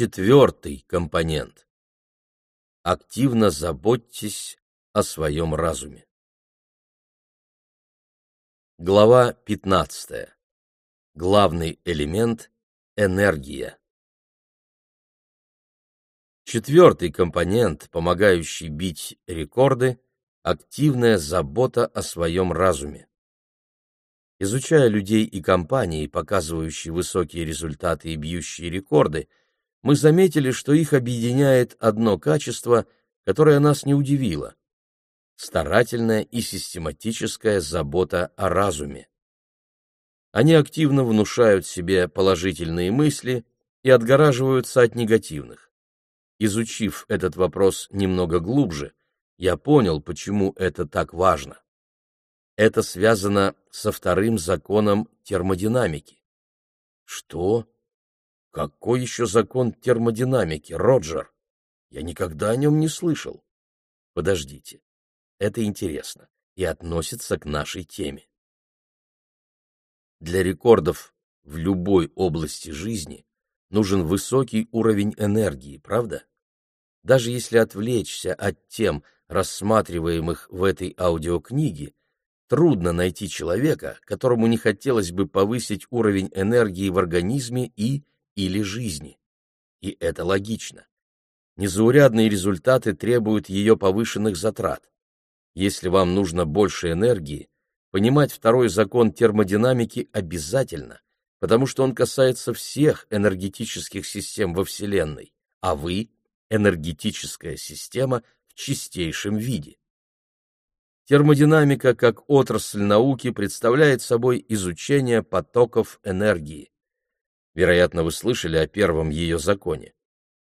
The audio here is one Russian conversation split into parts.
Четвертый компонент. Активно заботьтесь о своем разуме. Глава 15. Главный элемент – энергия. Четвертый компонент, помогающий бить рекорды – активная забота о своем разуме. Изучая людей и компании, показывающие высокие результаты и бьющие рекорды, мы заметили, что их объединяет одно качество, которое нас не удивило — старательная и систематическая забота о разуме. Они активно внушают себе положительные мысли и отгораживаются от негативных. Изучив этот вопрос немного глубже, я понял, почему это так важно. Это связано со вторым законом термодинамики. Что? Какой еще закон термодинамики, Роджер? Я никогда о нем не слышал. Подождите. Это интересно и относится к нашей теме. Для рекордов в любой области жизни нужен высокий уровень энергии, правда? Даже если отвлечься от тем, рассматриваемых в этой аудиокниге, трудно найти человека, которому не хотелось бы повысить уровень энергии в организме и или жизни. И это логично. Незаурядные результаты требуют ее повышенных затрат. Если вам нужно больше энергии, понимать второй закон термодинамики обязательно, потому что он касается всех энергетических систем во Вселенной, а вы — энергетическая система в чистейшем виде. Термодинамика как отрасль науки представляет собой изучение потоков энергии. Вероятно, вы слышали о первом ее законе.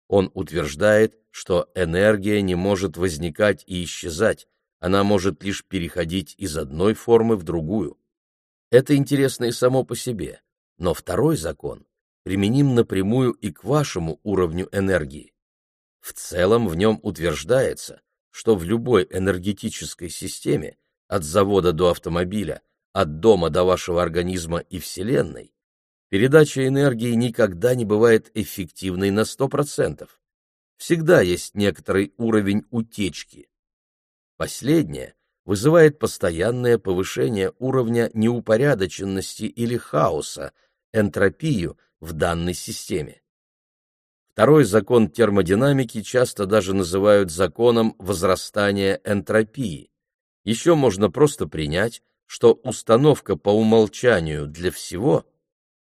Он утверждает, что энергия не может возникать и исчезать, она может лишь переходить из одной формы в другую. Это интересно и само по себе, но второй закон применим напрямую и к вашему уровню энергии. В целом в нем утверждается, что в любой энергетической системе, от завода до автомобиля, от дома до вашего организма и Вселенной, Передача энергии никогда не бывает эффективной на 100%. Всегда есть некоторый уровень утечки. Последнее вызывает постоянное повышение уровня неупорядоченности или хаоса, энтропию в данной системе. Второй закон термодинамики часто даже называют законом возрастания энтропии. Еще можно просто принять, что установка по умолчанию для всего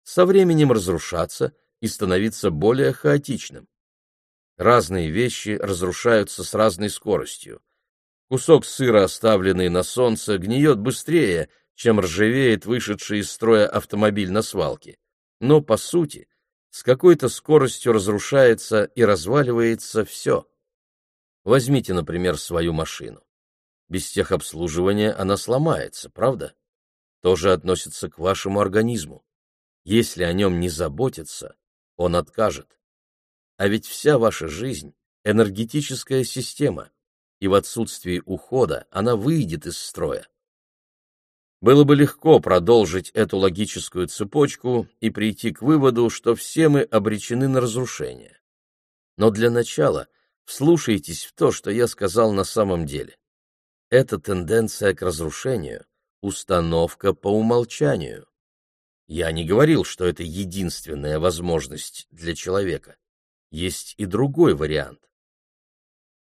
со временем разрушаться и становиться более хаотичным. Разные вещи разрушаются с разной скоростью. Кусок сыра, оставленный на солнце, гниет быстрее, чем ржавеет вышедший из строя автомобиль на свалке. Но, по сути, с какой-то скоростью разрушается и разваливается все. Возьмите, например, свою машину. Без техобслуживания она сломается, правда? То же относится к вашему организму. Если о нем не заботиться, он откажет. А ведь вся ваша жизнь — энергетическая система, и в отсутствии ухода она выйдет из строя. Было бы легко продолжить эту логическую цепочку и прийти к выводу, что все мы обречены на разрушение. Но для начала вслушайтесь в то, что я сказал на самом деле. Эта тенденция к разрушению — установка по умолчанию. Я не говорил, что это единственная возможность для человека. Есть и другой вариант.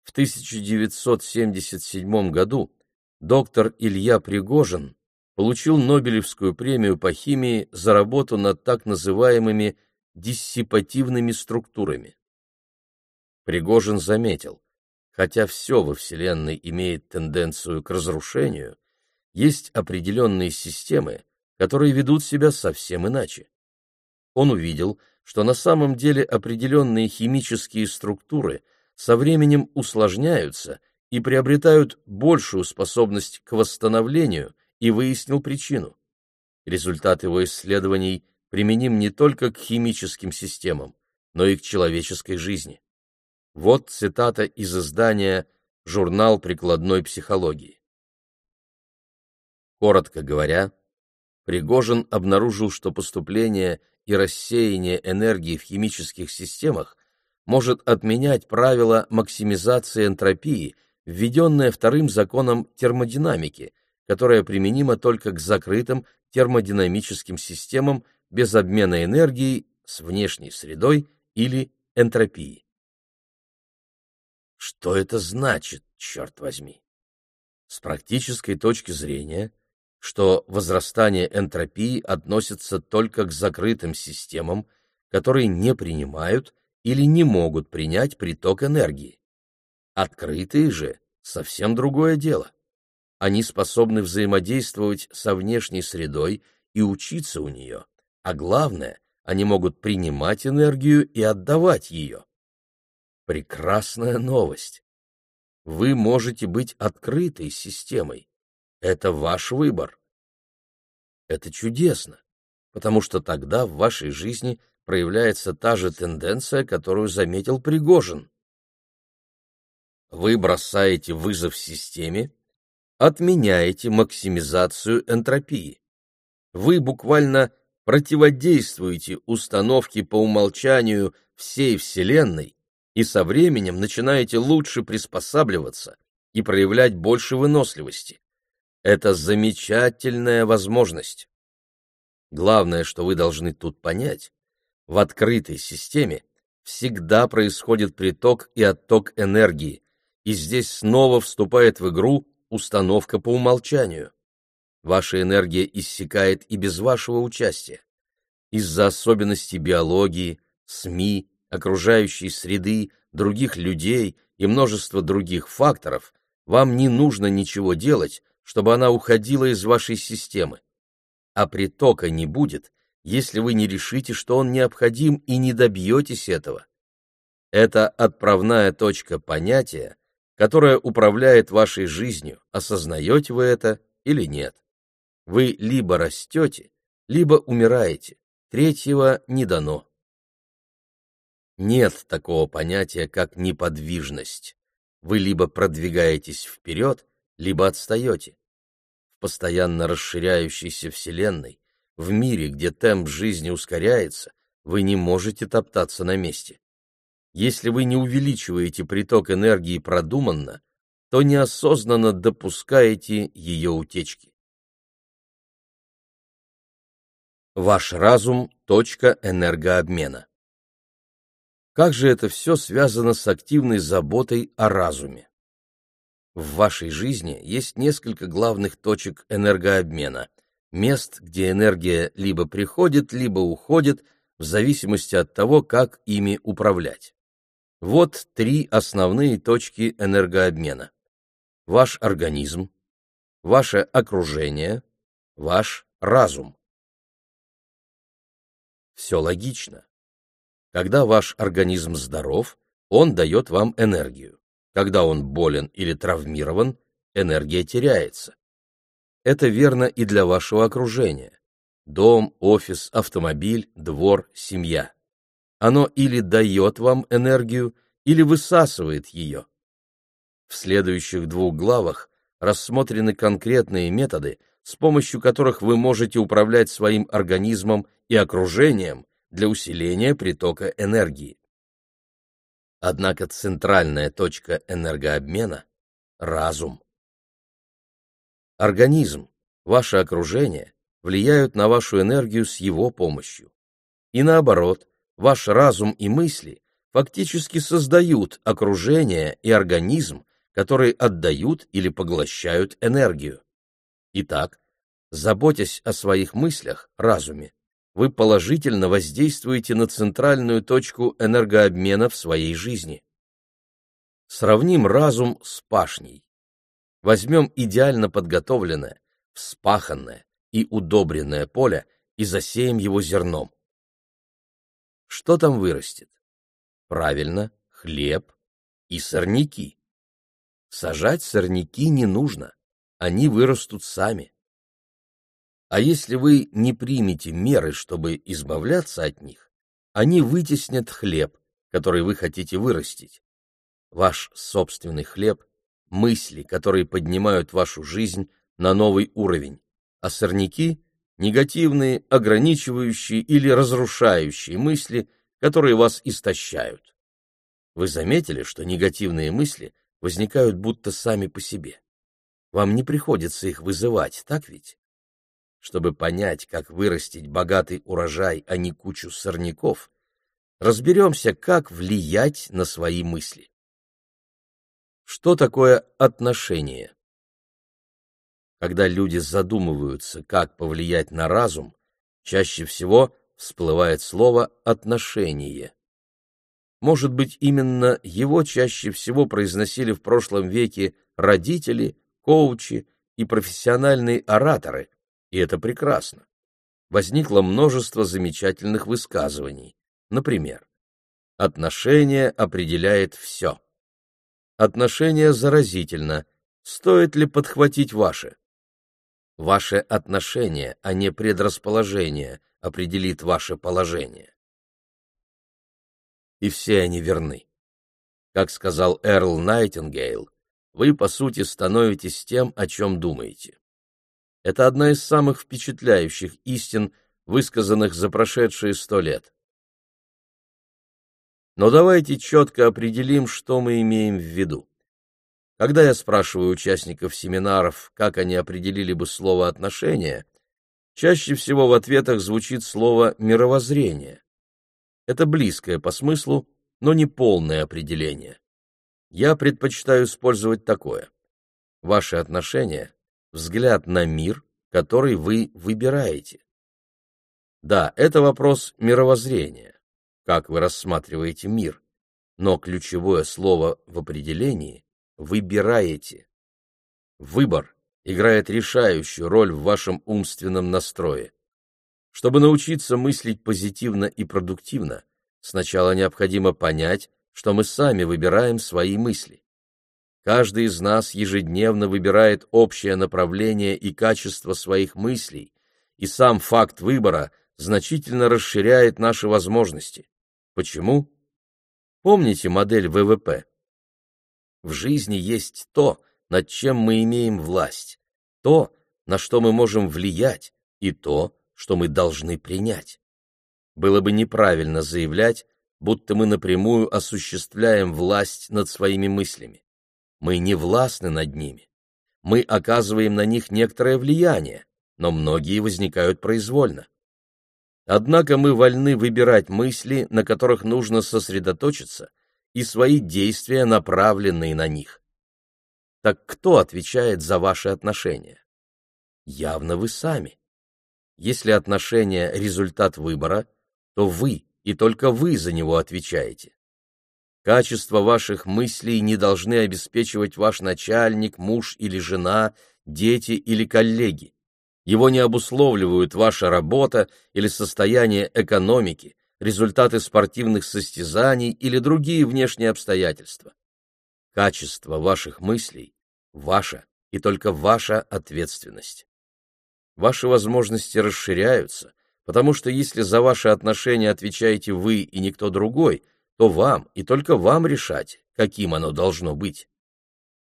В 1977 году доктор Илья Пригожин получил Нобелевскую премию по химии за работу над так называемыми диссипативными структурами. Пригожин заметил, хотя все во Вселенной имеет тенденцию к разрушению, есть определенные системы, которые ведут себя совсем иначе. Он увидел, что на самом деле определенные химические структуры со временем усложняются и приобретают большую способность к восстановлению и выяснил причину. Результат его исследований применим не только к химическим системам, но и к человеческой жизни. Вот цитата из издания «Журнал прикладной психологии». Коротко говоря, Пригожин обнаружил, что поступление и рассеяние энергии в химических системах может отменять правило максимизации энтропии, введенное вторым законом термодинамики, которое применимо только к закрытым термодинамическим системам без обмена энергией с внешней средой или энтропией. Что это значит, черт возьми? С практической точки зрения, что возрастание энтропии относится только к закрытым системам, которые не принимают или не могут принять приток энергии. Открытые же — совсем другое дело. Они способны взаимодействовать со внешней средой и учиться у нее, а главное, они могут принимать энергию и отдавать ее. Прекрасная новость. Вы можете быть открытой системой. Это ваш выбор. Это чудесно, потому что тогда в вашей жизни проявляется та же тенденция, которую заметил Пригожин. Вы бросаете вызов системе, отменяете максимизацию энтропии. Вы буквально противодействуете установке по умолчанию всей Вселенной и со временем начинаете лучше приспосабливаться и проявлять больше выносливости. Это замечательная возможность. Главное, что вы должны тут понять, в открытой системе всегда происходит приток и отток энергии, и здесь снова вступает в игру установка по умолчанию. Ваша энергия иссякает и без вашего участия. Из-за особенностей биологии, СМИ, окружающей среды, других людей и множества других факторов, вам не нужно ничего делать, чтобы она уходила из вашей системы. А притока не будет, если вы не решите, что он необходим и не добьетесь этого. Это отправная точка понятия, которая управляет вашей жизнью, осознаете вы это или нет. Вы либо растете, либо умираете, третьего не дано. Нет такого понятия, как неподвижность. Вы либо продвигаетесь вперед, либо отстаете. Постоянно расширяющейся Вселенной в мире, где темп жизни ускоряется, вы не можете топтаться на месте. Если вы не увеличиваете приток энергии продуманно, то неосознанно допускаете ее утечки. Ваш разум – точка энергообмена. Как же это все связано с активной заботой о разуме? В вашей жизни есть несколько главных точек энергообмена, мест, где энергия либо приходит, либо уходит, в зависимости от того, как ими управлять. Вот три основные точки энергообмена. Ваш организм, ваше окружение, ваш разум. Все логично. Когда ваш организм здоров, он дает вам энергию. Когда он болен или травмирован, энергия теряется. Это верно и для вашего окружения. Дом, офис, автомобиль, двор, семья. Оно или дает вам энергию, или высасывает ее. В следующих двух главах рассмотрены конкретные методы, с помощью которых вы можете управлять своим организмом и окружением для усиления притока энергии. Однако центральная точка энергообмена – разум. Организм, ваше окружение влияют на вашу энергию с его помощью. И наоборот, ваш разум и мысли фактически создают окружение и организм, которые отдают или поглощают энергию. Итак, заботясь о своих мыслях, разуме, вы положительно воздействуете на центральную точку энергообмена в своей жизни. Сравним разум с пашней. Возьмем идеально подготовленное, вспаханное и удобренное поле и засеем его зерном. Что там вырастет? Правильно, хлеб и сорняки. Сажать сорняки не нужно, они вырастут сами. А если вы не примете меры, чтобы избавляться от них, они вытеснят хлеб, который вы хотите вырастить. Ваш собственный хлеб мысли, которые поднимают вашу жизнь на новый уровень, а сорняки — негативные, ограничивающие или разрушающие мысли, которые вас истощают. Вы заметили, что негативные мысли возникают будто сами по себе? Вам не приходится их вызывать, так ведь? Чтобы понять, как вырастить богатый урожай, а не кучу сорняков, разберемся, как влиять на свои мысли. Что такое отношение? Когда люди задумываются, как повлиять на разум, чаще всего всплывает слово «отношение». Может быть, именно его чаще всего произносили в прошлом веке родители, коучи и профессиональные ораторы, и это прекрасно. Возникло множество замечательных высказываний. Например, «Отношение определяет все». «Отношение заразительно. Стоит ли подхватить ваше?» Ваше отношение, а не предрасположение, определит ваше положение. И все они верны. Как сказал Эрл Найтингейл, вы, по сути, становитесь тем, о чем думаете. Это одна из самых впечатляющих истин, высказанных за прошедшие сто лет. Но давайте четко определим, что мы имеем в виду. Когда я спрашиваю участников семинаров, как они определили бы слово «отношения», чаще всего в ответах звучит слово «мировоззрение». Это близкое по смыслу, но не полное определение. Я предпочитаю использовать такое. Ваши отношения — взгляд на мир, который вы выбираете. Да, это вопрос мировоззрения, как вы рассматриваете мир, но ключевое слово в определении — выбираете. Выбор играет решающую роль в вашем умственном настрое. Чтобы научиться мыслить позитивно и продуктивно, сначала необходимо понять, что мы сами выбираем свои мысли. Каждый из нас ежедневно выбирает общее направление и качество своих мыслей, и сам факт выбора значительно расширяет наши возможности. Почему? Помните модель ВВП? В жизни есть то, над чем мы имеем власть, то, на что мы можем влиять, и то, что мы должны принять. Было бы неправильно заявлять, будто мы напрямую осуществляем власть над своими мыслями. Мы не властны над ними. Мы оказываем на них некоторое влияние, но многие возникают произвольно. Однако мы вольны выбирать мысли, на которых нужно сосредоточиться, и свои действия, направленные на них. Так кто отвечает за ваши отношения? Явно вы сами. Если отношения – результат выбора, то вы и только вы за него отвечаете. Качество ваших мыслей не должны обеспечивать ваш начальник, муж или жена, дети или коллеги. Его не обусловливают ваша работа или состояние экономики, результаты спортивных состязаний или другие внешние обстоятельства. Качество ваших мыслей – ваша и только ваша ответственность. Ваши возможности расширяются, потому что если за ваши отношения отвечаете вы и никто другой, то вам и только вам решать, каким оно должно быть.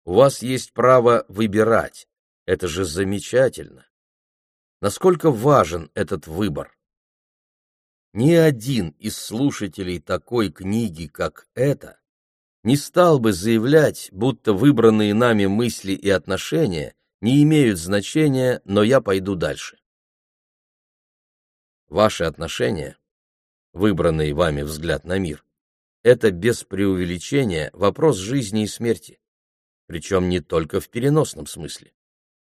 У вас есть право выбирать. Это же замечательно. Насколько важен этот выбор? Ни один из слушателей такой книги, как эта, не стал бы заявлять, будто выбранные нами мысли и отношения не имеют значения, но я пойду дальше. Ваши отношения, выбранный вами взгляд на мир, это без преувеличения вопрос жизни и смерти, причем не только в переносном смысле.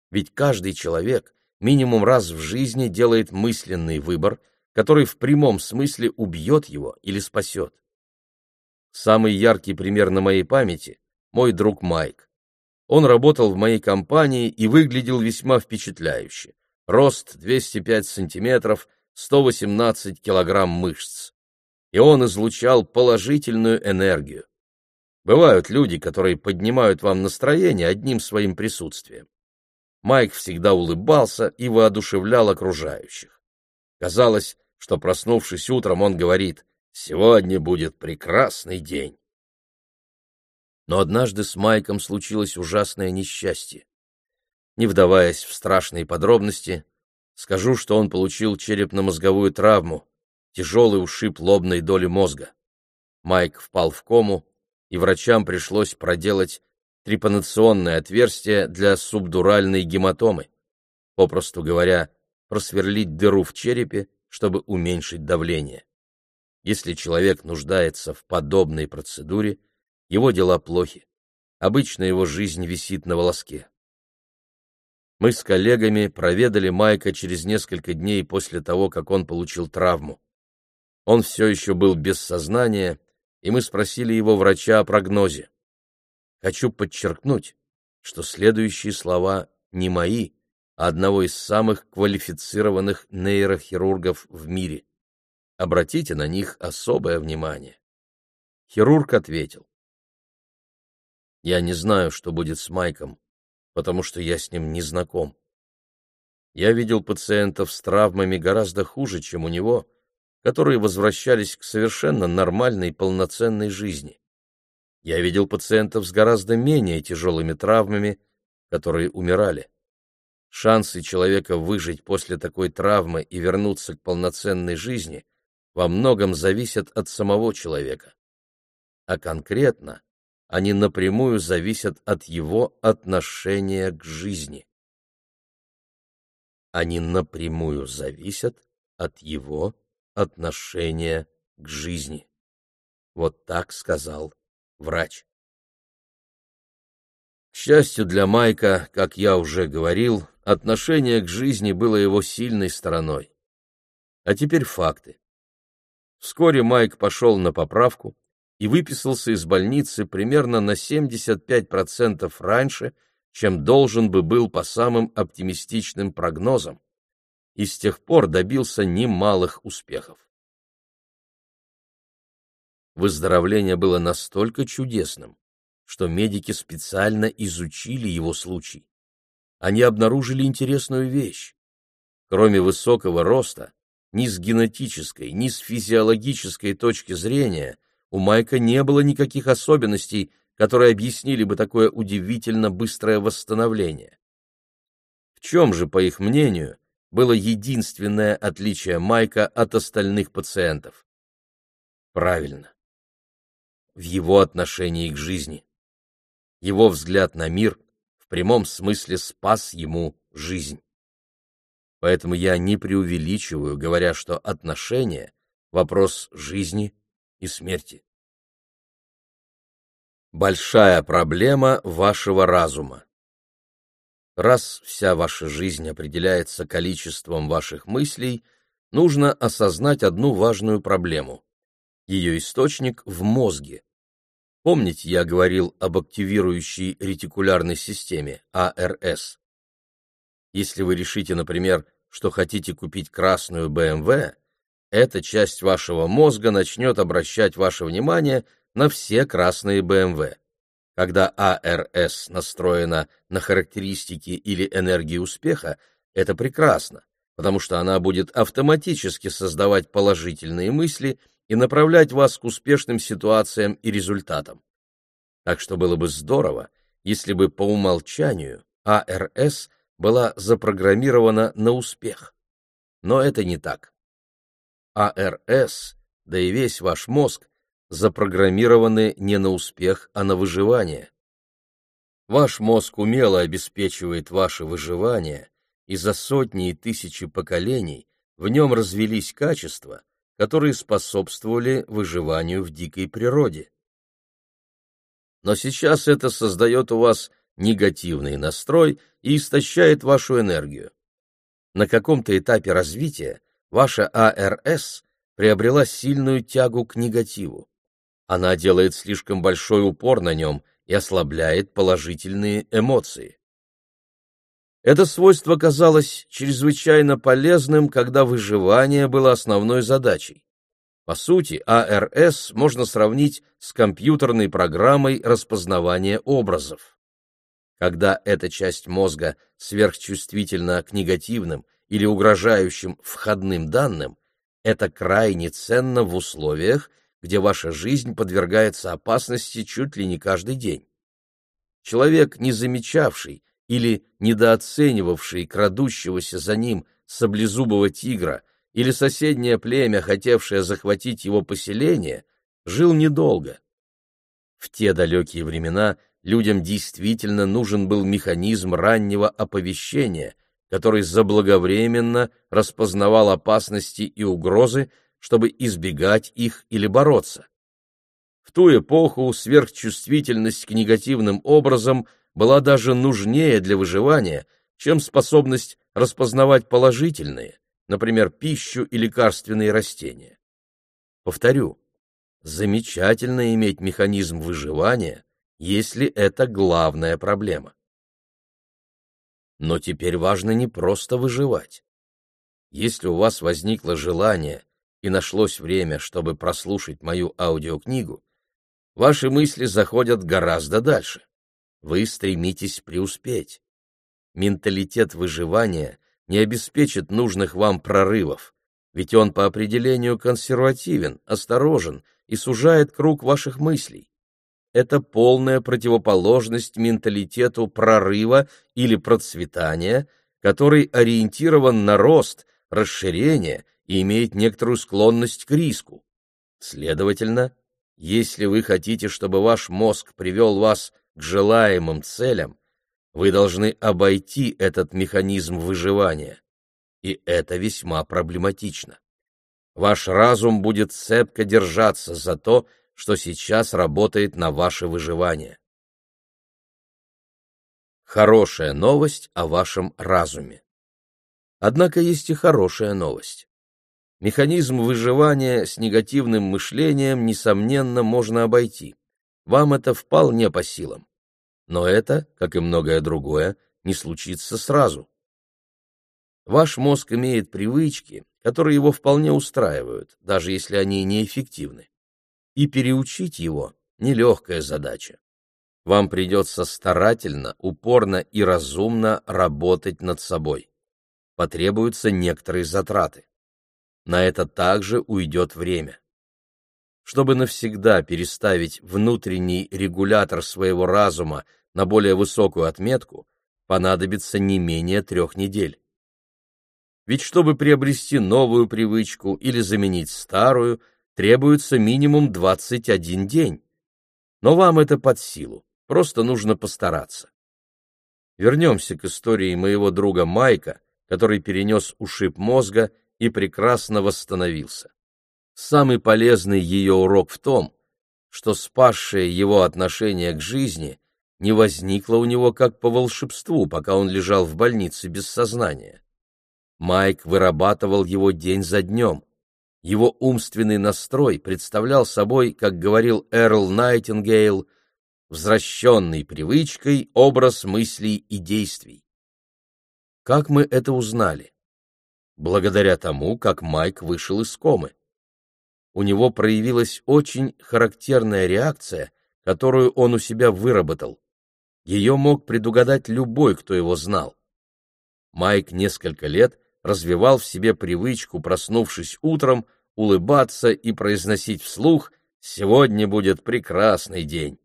Ведь каждый человек минимум раз в жизни делает мысленный выбор, который в прямом смысле убьет его или спасет. Самый яркий пример на моей памяти – мой друг Майк. Он работал в моей компании и выглядел весьма впечатляюще. Рост 205 сантиметров, 118 килограмм мышц. И он излучал положительную энергию. Бывают люди, которые поднимают вам настроение одним своим присутствием. Майк всегда улыбался и воодушевлял окружающих. Казалось, что, проснувшись утром, он говорит «Сегодня будет прекрасный день». Но однажды с Майком случилось ужасное несчастье. Не вдаваясь в страшные подробности, Скажу, что он получил черепно-мозговую травму, тяжелый ушиб лобной доли мозга. Майк впал в кому и врачам пришлось проделать трепанационное отверстие для субдуральной гематомы, попросту говоря, просверлить дыру в черепе, чтобы уменьшить давление. Если человек нуждается в подобной процедуре, его дела плохи. Обычно его жизнь висит на волоске. Мы с коллегами проведали Майка через несколько дней после того, как он получил травму. Он все еще был без сознания, и мы спросили его врача о прогнозе. Хочу подчеркнуть, что следующие слова не мои, а одного из самых квалифицированных нейрохирургов в мире. Обратите на них особое внимание. Хирург ответил. Я не знаю, что будет с Майком, потому что я с ним не знаком. Я видел пациентов с травмами гораздо хуже, чем у него, которые возвращались к совершенно нормальной полноценной жизни. Я видел пациентов с гораздо менее тяжелыми травмами, которые умирали. Шансы человека выжить после такой травмы и вернуться к полноценной жизни во многом зависят от самого человека. А конкретно они напрямую зависят от его отношения к жизни. Они напрямую зависят от его отношения к жизни. Вот так сказал врач. К счастью для Майка, как я уже говорил, отношение к жизни было его сильной стороной. А теперь факты. Вскоре Майк пошел на поправку и выписался из больницы примерно на 75% раньше, чем должен бы был по самым оптимистичным прогнозам, и с тех пор добился немалых успехов. Выздоровление было настолько чудесным, что медики специально изучили его случай. Они обнаружили интересную вещь. Кроме высокого роста, ни с генетической, ни с физиологической точки зрения у Майка не было никаких особенностей, которые объяснили бы такое удивительно быстрое восстановление. В чем же, по их мнению, было единственное отличие Майка от остальных пациентов? Правильно, в его отношении к жизни. Его взгляд на мир в прямом смысле спас ему жизнь. Поэтому я не преувеличиваю, говоря, что отношения — вопрос жизни и смерти. Большая проблема вашего разума. Раз вся ваша жизнь определяется количеством ваших мыслей, нужно осознать одну важную проблему. Ее источник в мозге. Помните, я говорил об активирующей ретикулярной системе, АРС? Если вы решите, например, что хотите купить красную БМВ, эта часть вашего мозга начнет обращать ваше внимание на все красные БМВ. Когда АРС настроена на характеристики или энергии успеха, это прекрасно, потому что она будет автоматически создавать положительные мысли – и направлять вас к успешным ситуациям и результатам. Так что было бы здорово, если бы по умолчанию АРС была запрограммирована на успех. Но это не так. АРС, да и весь ваш мозг, запрограммированы не на успех, а на выживание. Ваш мозг умело обеспечивает ваше выживание, и за сотни и тысячи поколений в нем развелись качества, которые способствовали выживанию в дикой природе. Но сейчас это создает у вас негативный настрой и истощает вашу энергию. На каком-то этапе развития ваша АРС приобрела сильную тягу к негативу. Она делает слишком большой упор на нем и ослабляет положительные эмоции. Это свойство казалось чрезвычайно полезным, когда выживание было основной задачей. По сути, АРС можно сравнить с компьютерной программой распознавания образов. Когда эта часть мозга сверхчувствительна к негативным или угрожающим входным данным, это крайне ценно в условиях, где ваша жизнь подвергается опасности чуть ли не каждый день. Человек, не замечавший или недооценивавший крадущегося за ним саблезубого тигра или соседнее племя, хотевшее захватить его поселение, жил недолго. В те далекие времена людям действительно нужен был механизм раннего оповещения, который заблаговременно распознавал опасности и угрозы, чтобы избегать их или бороться. В ту эпоху сверхчувствительность к негативным образам была даже нужнее для выживания, чем способность распознавать положительные, например, пищу и лекарственные растения. Повторю, замечательно иметь механизм выживания, если это главная проблема. Но теперь важно не просто выживать. Если у вас возникло желание и нашлось время, чтобы прослушать мою аудиокнигу, ваши мысли заходят гораздо дальше. Вы стремитесь преуспеть. Менталитет выживания не обеспечит нужных вам прорывов, ведь он по определению консервативен, осторожен и сужает круг ваших мыслей. Это полная противоположность менталитету прорыва или процветания, который ориентирован на рост, расширение имеет некоторую склонность к риску. Следовательно, если вы хотите, чтобы ваш мозг привел вас к желаемым целям, вы должны обойти этот механизм выживания. И это весьма проблематично. Ваш разум будет цепко держаться за то, что сейчас работает на ваше выживание. Хорошая новость о вашем разуме. Однако есть и хорошая новость. Механизм выживания с негативным мышлением, несомненно, можно обойти. Вам это вполне по силам. Но это, как и многое другое, не случится сразу. Ваш мозг имеет привычки, которые его вполне устраивают, даже если они неэффективны. И переучить его – нелегкая задача. Вам придется старательно, упорно и разумно работать над собой. Потребуются некоторые затраты. На это также уйдет время. Чтобы навсегда переставить внутренний регулятор своего разума на более высокую отметку, понадобится не менее трех недель. Ведь чтобы приобрести новую привычку или заменить старую, требуется минимум 21 день. Но вам это под силу, просто нужно постараться. Вернемся к истории моего друга Майка, который перенес ушиб мозга и прекрасно восстановился. Самый полезный ее урок в том, что спасшее его отношение к жизни не возникло у него как по волшебству, пока он лежал в больнице без сознания. Майк вырабатывал его день за днем. Его умственный настрой представлял собой, как говорил Эрл Найтингейл, возвращенный привычкой образ мыслей и действий. Как мы это узнали? Благодаря тому, как Майк вышел из комы. У него проявилась очень характерная реакция, которую он у себя выработал. Ее мог предугадать любой, кто его знал. Майк несколько лет развивал в себе привычку, проснувшись утром, улыбаться и произносить вслух «Сегодня будет прекрасный день».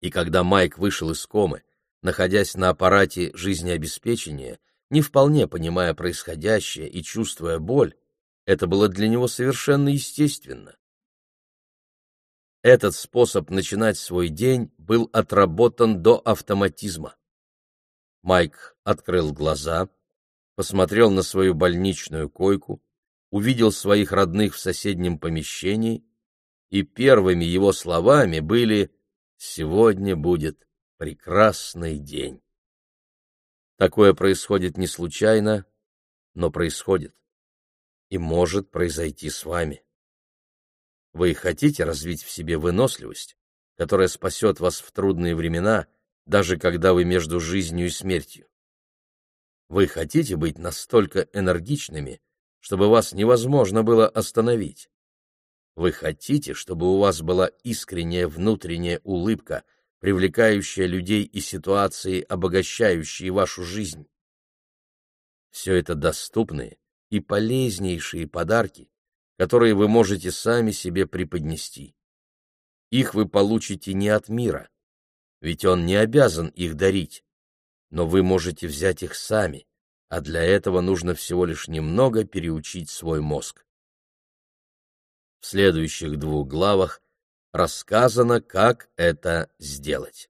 И когда Майк вышел из комы, находясь на аппарате жизнеобеспечения, не вполне понимая происходящее и чувствуя боль, это было для него совершенно естественно. Этот способ начинать свой день был отработан до автоматизма. Майк открыл глаза, посмотрел на свою больничную койку, увидел своих родных в соседнем помещении, и первыми его словами были «Сегодня будет прекрасный день». Такое происходит не случайно, но происходит и может произойти с вами. Вы хотите развить в себе выносливость, которая спасет вас в трудные времена, даже когда вы между жизнью и смертью? Вы хотите быть настолько энергичными, чтобы вас невозможно было остановить. Вы хотите, чтобы у вас была искренняя внутренняя улыбка, привлекающая людей и ситуации, обогащающие вашу жизнь. Все это доступные и полезнейшие подарки, которые вы можете сами себе преподнести. Их вы получите не от мира, ведь он не обязан их дарить но вы можете взять их сами, а для этого нужно всего лишь немного переучить свой мозг. В следующих двух главах рассказано, как это сделать.